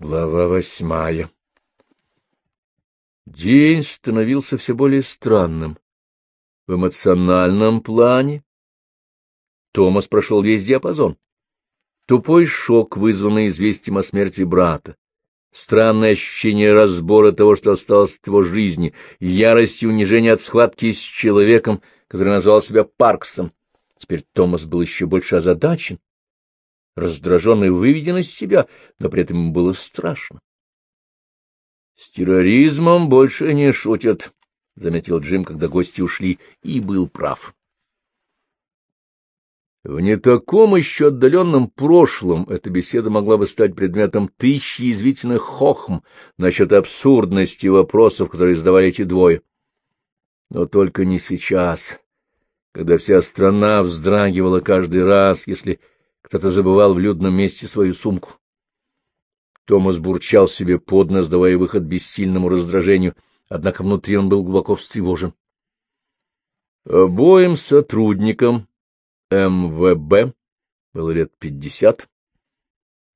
Глава восьмая День становился все более странным. В эмоциональном плане Томас прошел весь диапазон. Тупой шок, вызванный известием о смерти брата, странное ощущение разбора того, что осталось от его жизни, ярость и унижение от схватки с человеком, который назвал себя Парксом. Теперь Томас был еще больше озадачен, раздражен и выведен из себя, но при этом ему было страшно. — С терроризмом больше не шутят, — заметил Джим, когда гости ушли, и был прав. В не таком еще отдаленном прошлом эта беседа могла бы стать предметом тысячи язвительных хохм насчет абсурдности вопросов, которые задавали эти двое. Но только не сейчас, когда вся страна вздрагивала каждый раз, если кто-то забывал в людном месте свою сумку. Томас бурчал себе под нос, давая выход бессильному раздражению, однако внутри он был глубоко встревожен. Обоим сотрудникам МВБ, было лет пятьдесят,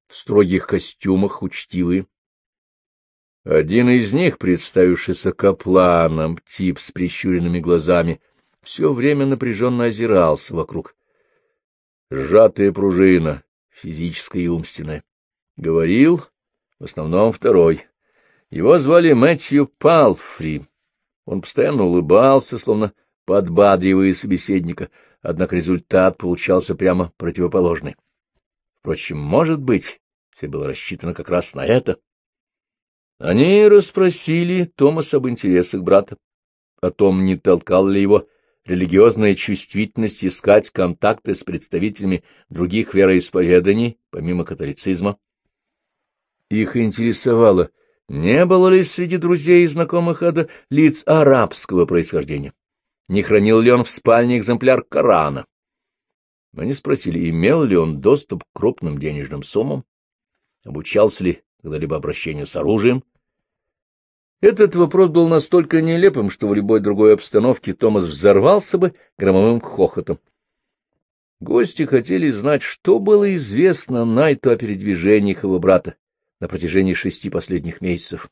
в строгих костюмах, учтивые. Один из них, представившийся капланом, тип с прищуренными глазами, все время напряженно озирался вокруг. Сжатая пружина, физическая и умственная. Говорил в основном второй. Его звали Мэтью Палфри. Он постоянно улыбался, словно подбадривая собеседника, однако результат получался прямо противоположный. Впрочем, может быть, все было рассчитано как раз на это. Они расспросили Томаса об интересах брата, о том, не толкал ли его религиозная чувствительность искать контакты с представителями других вероисповеданий, помимо католицизма. Их интересовало, не было ли среди друзей и знакомых Ада лиц арабского происхождения не хранил ли он в спальне экземпляр Корана. Они спросили, имел ли он доступ к крупным денежным суммам, обучался ли когда-либо обращению с оружием. Этот вопрос был настолько нелепым, что в любой другой обстановке Томас взорвался бы громовым хохотом. Гости хотели знать, что было известно Найту о передвижениях его брата на протяжении шести последних месяцев.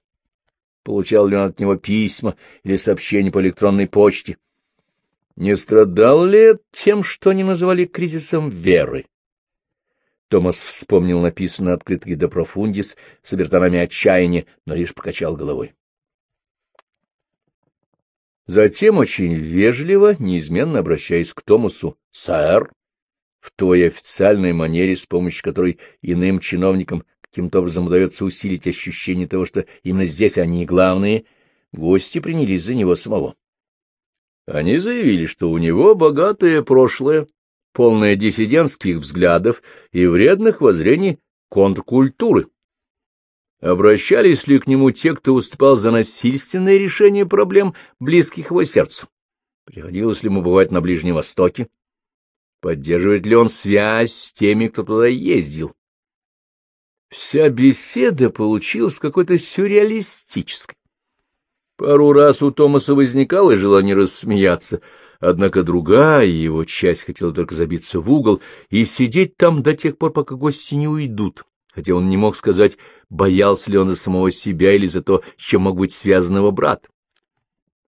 Получал ли он от него письма или сообщения по электронной почте? Не страдал ли тем, что они называли кризисом веры? Томас вспомнил написанное открытки «Де профундис» с обертонами отчаяния, но лишь покачал головой. Затем, очень вежливо, неизменно обращаясь к Томасу, «Сэр», в той официальной манере, с помощью которой иным чиновникам каким-то образом удается усилить ощущение того, что именно здесь они главные, гости принялись за него самого. Они заявили, что у него богатое прошлое, полное диссидентских взглядов и вредных воззрений контркультуры. Обращались ли к нему те, кто уступал за насильственное решение проблем, близких его сердцу? Приходилось ли ему бывать на Ближнем Востоке? Поддерживает ли он связь с теми, кто туда ездил? Вся беседа получилась какой-то сюрреалистической. Пару раз у Томаса возникало желание рассмеяться, однако другая его часть хотела только забиться в угол и сидеть там до тех пор, пока гости не уйдут, хотя он не мог сказать, боялся ли он за самого себя или за то, с чем мог быть связан его брат.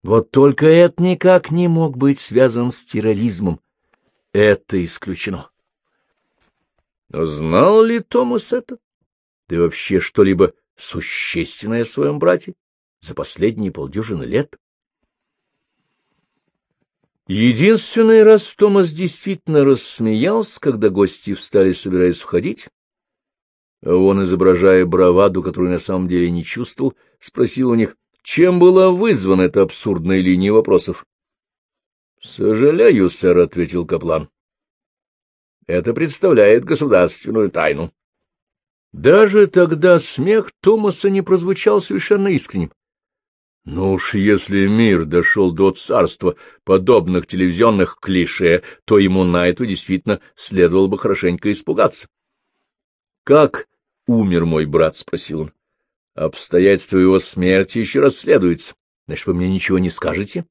Вот только это никак не мог быть связан с терроризмом. Это исключено. Но знал ли Томас это? И вообще что-либо существенное о своем брате? за последние полдюжины лет. Единственный раз Томас действительно рассмеялся, когда гости встали, собираясь уходить. Он, изображая браваду, которую на самом деле не чувствовал, спросил у них, чем была вызвана эта абсурдная линия вопросов. — Сожалею, сэр, — ответил Каплан. — Это представляет государственную тайну. Даже тогда смех Томаса не прозвучал совершенно искренним. Ну уж если мир дошел до царства подобных телевизионных клише, то ему на это действительно следовало бы хорошенько испугаться. — Как умер мой брат? — спросил он. — Обстоятельства его смерти еще расследуются. Значит, вы мне ничего не скажете?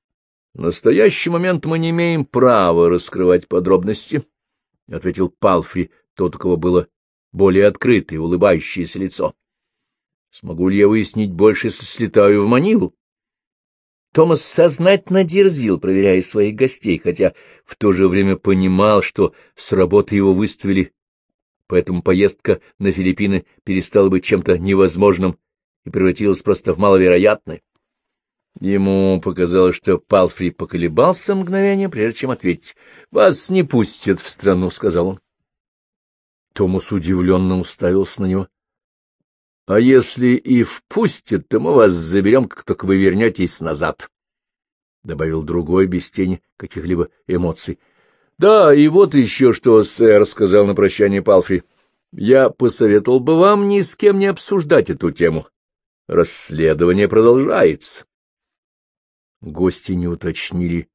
— В настоящий момент мы не имеем права раскрывать подробности, — ответил Палфри, тот, у кого было более открытое улыбающееся лицо. — Смогу ли я выяснить больше, если слетаю в Манилу? Томас сознательно дерзил, проверяя своих гостей, хотя в то же время понимал, что с работы его выставили, поэтому поездка на Филиппины перестала быть чем-то невозможным и превратилась просто в маловероятное. Ему показалось, что Палфри поколебался мгновение, прежде чем ответить. — Вас не пустят в страну, — сказал он. Томас удивленно уставился на него. — А если и впустят, то мы вас заберем, как только вы вернетесь назад, — добавил другой, без тени каких-либо эмоций. — Да, и вот еще что, сэр, — сказал на прощание Палфри. — Я посоветовал бы вам ни с кем не обсуждать эту тему. Расследование продолжается. Гости не уточнили,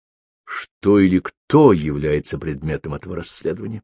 что или кто является предметом этого расследования.